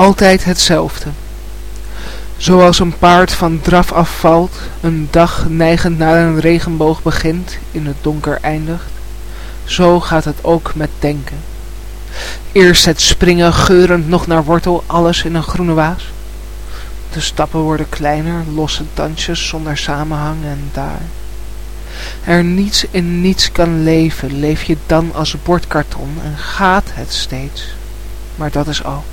altijd hetzelfde. Zoals een paard van draf afvalt, een dag neigend naar een regenboog begint, in het donker eindigt, zo gaat het ook met denken. Eerst het springen geurend nog naar wortel, alles in een groene waas. De stappen worden kleiner, losse dansjes zonder samenhang en daar. Er niets in niets kan leven, leef je dan als bordkarton en gaat het steeds. Maar dat is al.